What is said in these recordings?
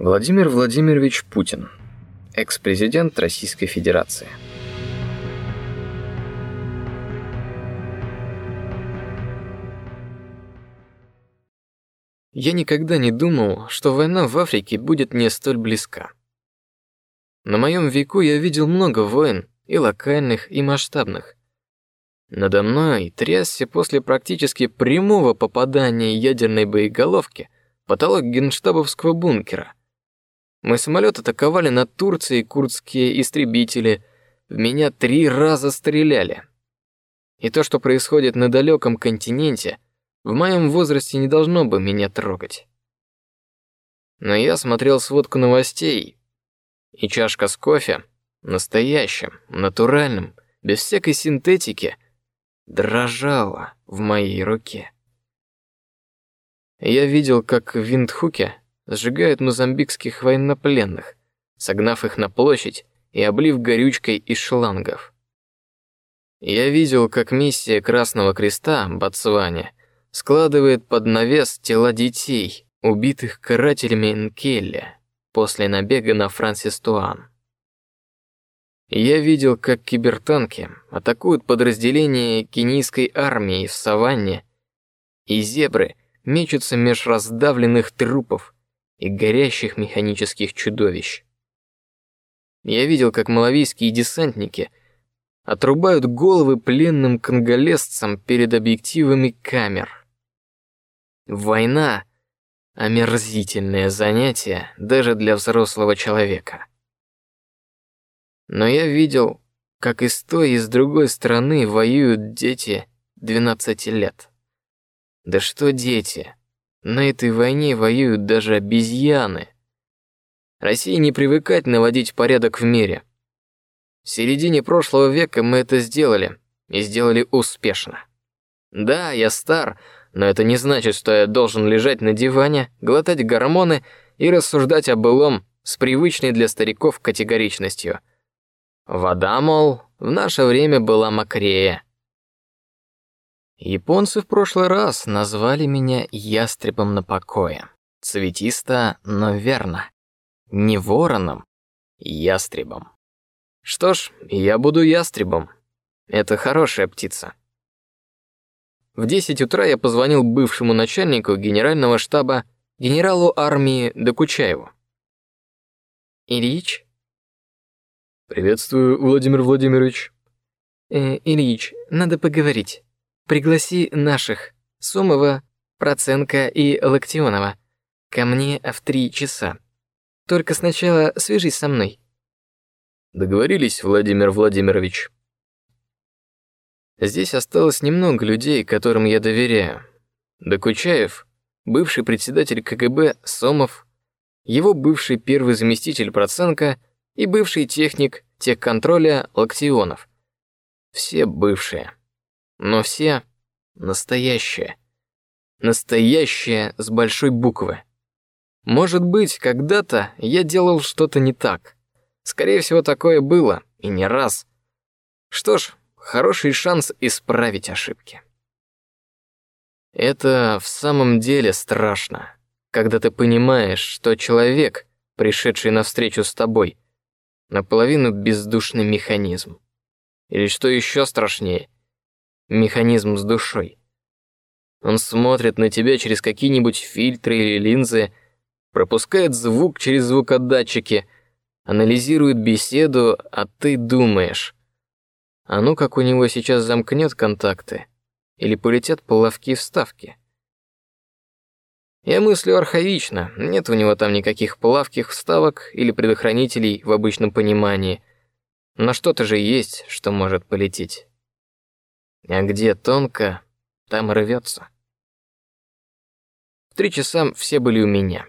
Владимир Владимирович Путин, экс-президент Российской Федерации. Я никогда не думал, что война в Африке будет мне столь близка. На моем веку я видел много войн, и локальных, и масштабных. Надо мной трясся после практически прямого попадания ядерной боеголовки потолок генштабовского бункера. Мой самолет атаковали над Турцией курдские истребители, в меня три раза стреляли. И то, что происходит на далеком континенте, в моем возрасте не должно бы меня трогать. Но я смотрел сводку новостей, и чашка с кофе, настоящим, натуральным, без всякой синтетики, дрожала в моей руке. Я видел, как в Виндхуке сжигают мозамбикских военнопленных, согнав их на площадь и облив горючкой из шлангов. Я видел, как миссия Красного Креста в Ботсване складывает под навес тела детей, убитых карателями Нкелля после набега на Франсистуан. Я видел, как кибертанки атакуют подразделения кенийской армии в саванне, и зебры мечутся меж раздавленных трупов и горящих механических чудовищ. Я видел, как малавийские десантники отрубают головы пленным конголезцам перед объективами камер. Война — омерзительное занятие даже для взрослого человека. Но я видел, как и с той, и с другой стороны воюют дети 12 лет. Да что дети? На этой войне воюют даже обезьяны. России не привыкать наводить порядок в мире. В середине прошлого века мы это сделали и сделали успешно. Да, я стар, но это не значит, что я должен лежать на диване, глотать гормоны и рассуждать о былом с привычной для стариков категоричностью. Вода, мол, в наше время была мокрее. Японцы в прошлый раз назвали меня ястребом на покое. Цветисто, но верно. Не вороном, ястребом. Что ж, я буду ястребом. Это хорошая птица. В 10 утра я позвонил бывшему начальнику генерального штаба генералу армии Докучаеву. Ильич, Приветствую, Владимир Владимирович. Э, Ильич, надо поговорить. Пригласи наших Сомова, Проценко и Локтионова ко мне в три часа. Только сначала свяжись со мной. Договорились, Владимир Владимирович. Здесь осталось немного людей, которым я доверяю. Докучаев, бывший председатель КГБ Сомов, его бывший первый заместитель Проценко — и бывший техник техконтроля Лактионов. Все бывшие, но все настоящие. Настоящие с большой буквы. Может быть, когда-то я делал что-то не так. Скорее всего, такое было, и не раз. Что ж, хороший шанс исправить ошибки. Это в самом деле страшно, когда ты понимаешь, что человек, пришедший навстречу с тобой, наполовину бездушный механизм. Или что еще страшнее, механизм с душой. Он смотрит на тебя через какие-нибудь фильтры или линзы, пропускает звук через звукодатчики, анализирует беседу, а ты думаешь, а ну как у него сейчас замкнет контакты, или полетят плавки вставки. Я мыслю архаично, нет у него там никаких плавких вставок или предохранителей в обычном понимании. Но что-то же есть, что может полететь. А где тонко, там рвется. В три часа все были у меня.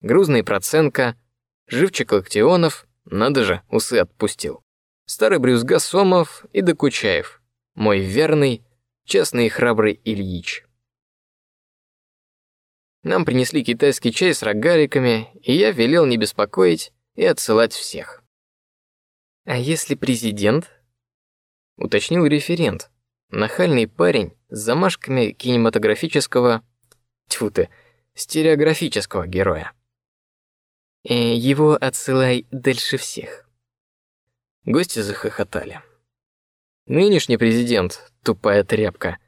Грузный Проценко, живчик Локтионов, надо же, усы отпустил. Старый брюзга Сомов и Докучаев, мой верный, честный и храбрый Ильич. Нам принесли китайский чай с рогаликами, и я велел не беспокоить и отсылать всех. А если президент? уточнил референт, нахальный парень с замашками кинематографического, тьфу ты, стереографического героя. Э, его отсылай дальше всех. Гости захохотали. Нынешний президент, тупая тряпка,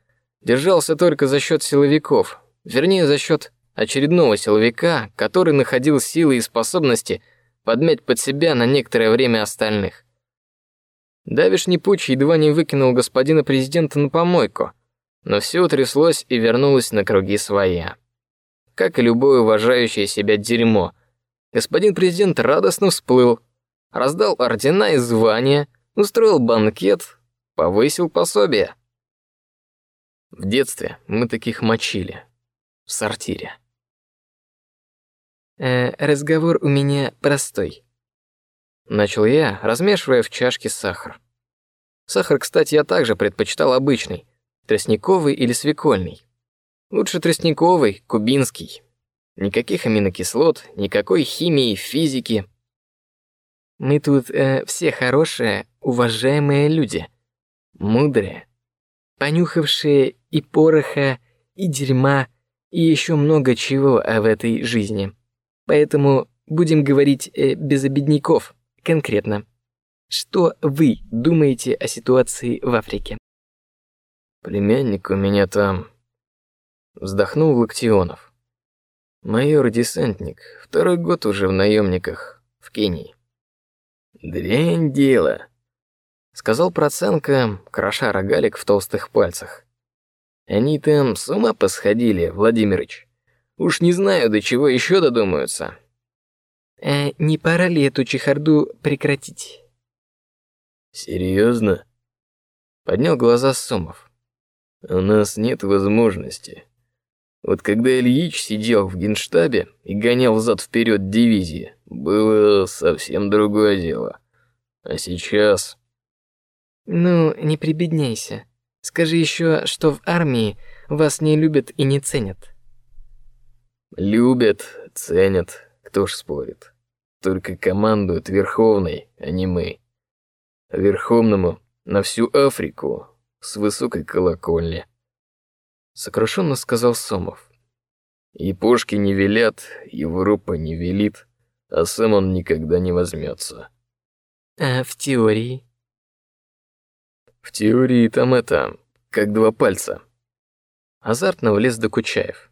держался только за счет силовиков, вернее за счет очередного силовика, который находил силы и способности подмять под себя на некоторое время остальных. Давишний путь едва не выкинул господина президента на помойку, но все утряслось и вернулось на круги своя. Как и любое уважающее себя дерьмо, господин президент радостно всплыл, раздал ордена и звания, устроил банкет, повысил пособие. В детстве мы таких мочили в сортире. Э, разговор у меня простой. Начал я, размешивая в чашке сахар. Сахар, кстати, я также предпочитал обычный, тростниковый или свекольный. Лучше тростниковый, кубинский. Никаких аминокислот, никакой химии, физики. Мы тут э, все хорошие, уважаемые люди, мудрые, понюхавшие и пороха, и дерьма, и еще много чего в этой жизни. Поэтому будем говорить э, без обедняков, конкретно. Что вы думаете о ситуации в Африке? Племянник у меня там. Вздохнул Лактионов. Майор-десантник, второй год уже в наемниках в Кении. Дрянь дело, сказал Проценко, кроша рогалик в толстых пальцах. Они там с ума посходили, Владимирыч. Уж не знаю, до чего еще додумаются. Э, не пора ли эту чехарду прекратить? Серьезно? Поднял глаза Сомов. У нас нет возможности. Вот когда Ильич сидел в генштабе и гонял зад вперед дивизии, было совсем другое дело. А сейчас... Ну, не прибедняйся. Скажи еще, что в армии вас не любят и не ценят. Любят, ценят, кто ж спорит. Только командуют Верховный, а не мы. Верховному на всю Африку с высокой колокольни. Сокрушенно сказал Сомов. И пушки не велят, Европа не велит, а сам он никогда не возьмется. А в теории? В теории там это, как два пальца. Азартно влез Докучаев.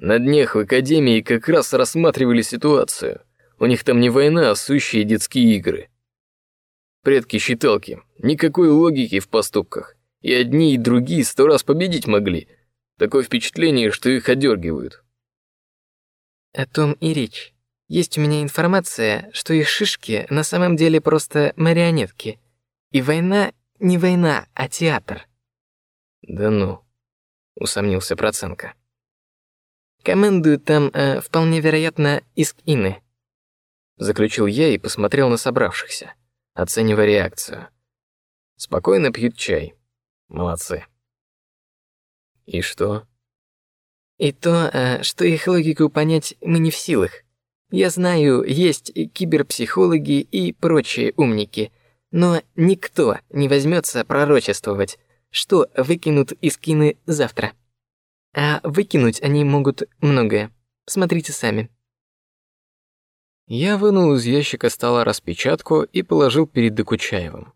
На днях в академии как раз рассматривали ситуацию. У них там не война, а сущие детские игры. Предки-считалки, никакой логики в поступках. И одни, и другие сто раз победить могли. Такое впечатление, что их одергивают. О том и речь. Есть у меня информация, что их шишки на самом деле просто марионетки. И война не война, а театр. Да ну, усомнился Проценко. Командуют там, э, вполне вероятно, искины. Заключил я и посмотрел на собравшихся, оценивая реакцию. Спокойно пьют чай. Молодцы. И что? И то, э, что их логику понять мы не в силах. Я знаю, есть и киберпсихологи и прочие умники, но никто не возьмется пророчествовать, что выкинут из кины завтра. А выкинуть они могут многое. Смотрите сами. Я вынул из ящика стола распечатку и положил перед Докучаевым.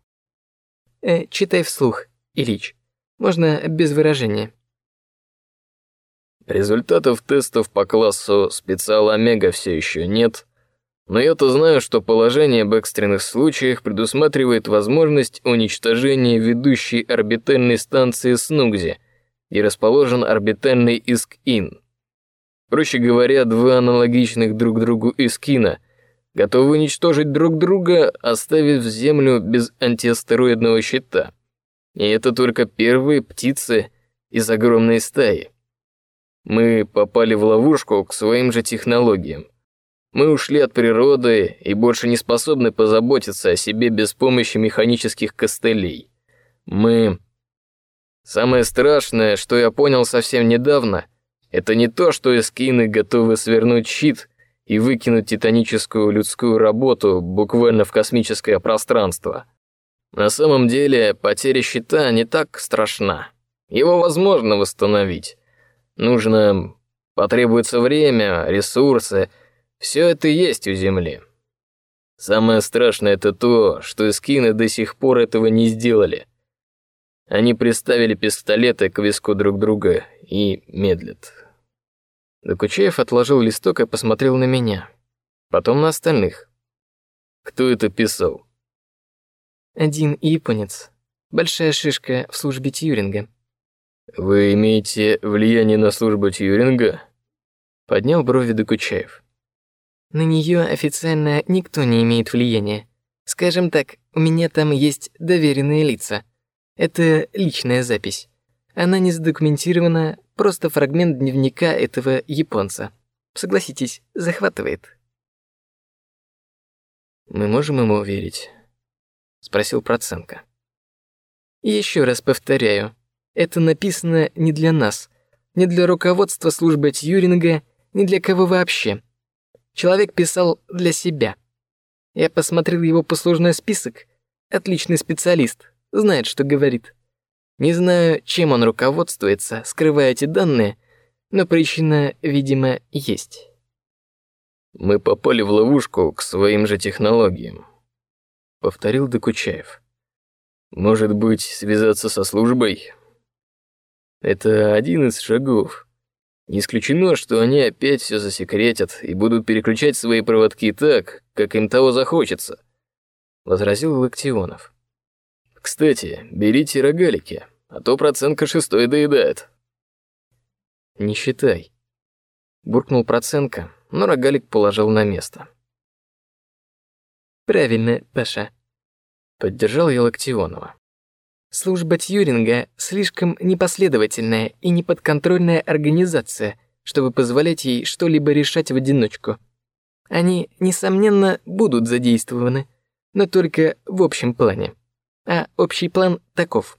Э, читай вслух, Ильич. Можно без выражения. Результатов тестов по классу специал Омега все еще нет, но я-то знаю, что положение об экстренных случаях предусматривает возможность уничтожения ведущей орбитальной станции Снугзи и расположен орбитальный Иск-Ин. Проще говоря, два аналогичных друг другу Искина готовы уничтожить друг друга, оставив Землю без антиастероидного щита. И это только первые птицы из огромной стаи. Мы попали в ловушку к своим же технологиям. Мы ушли от природы и больше не способны позаботиться о себе без помощи механических костылей. Мы Самое страшное, что я понял совсем недавно, это не то, что эскины готовы свернуть щит и выкинуть титаническую людскую работу буквально в космическое пространство. На самом деле, потеря щита не так страшна. Его возможно восстановить. Нужно потребуется время, ресурсы, Все это есть у Земли. Самое страшное это то, что эскины до сих пор этого не сделали. Они приставили пистолеты к виску друг друга и медлят. Докучаев отложил листок и посмотрел на меня, потом на остальных. Кто это писал? Один японец. Большая шишка в службе Тьюринга. Вы имеете влияние на службу Тьюринга? Поднял брови Докучаев. На нее официально никто не имеет влияния. Скажем так, у меня там есть доверенные лица. Это личная запись. Она не задокументирована, просто фрагмент дневника этого японца. Согласитесь, захватывает. Мы можем ему верить? спросил Проценко. Еще раз повторяю, это написано не для нас, не для руководства службы Тьюринга, не для кого вообще. Человек писал для себя. Я посмотрел его послужной список. Отличный специалист, знает, что говорит. Не знаю, чем он руководствуется, скрывая эти данные, но причина, видимо, есть. Мы попали в ловушку к своим же технологиям, повторил Докучаев. Может быть, связаться со службой? Это один из шагов. Не исключено, что они опять все засекретят и будут переключать свои проводки так, как им того захочется, возразил Лактионов. Кстати, берите рогалики, а то процентка шестой доедает. Не считай, буркнул процентка, но рогалик положил на место. Правильно, Паша, поддержал я Лактионова. Служба Тьюринга слишком непоследовательная и неподконтрольная организация, чтобы позволять ей что-либо решать в одиночку. Они, несомненно, будут задействованы, но только в общем плане. А общий план таков: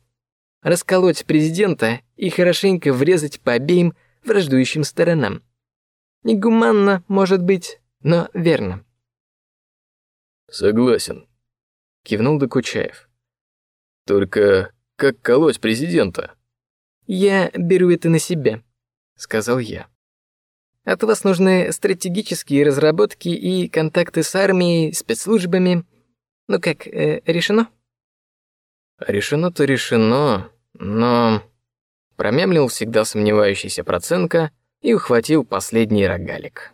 расколоть президента и хорошенько врезать по обеим враждующим сторонам. Негуманно, может быть, но верно. Согласен, кивнул Докучаев. Только как колоть президента? Я беру это на себя, сказал я. От вас нужны стратегические разработки и контакты с армией, спецслужбами. Ну как, э, решено? Решено-то решено, но промямлил всегда сомневающийся Проценко и ухватил последний рогалик.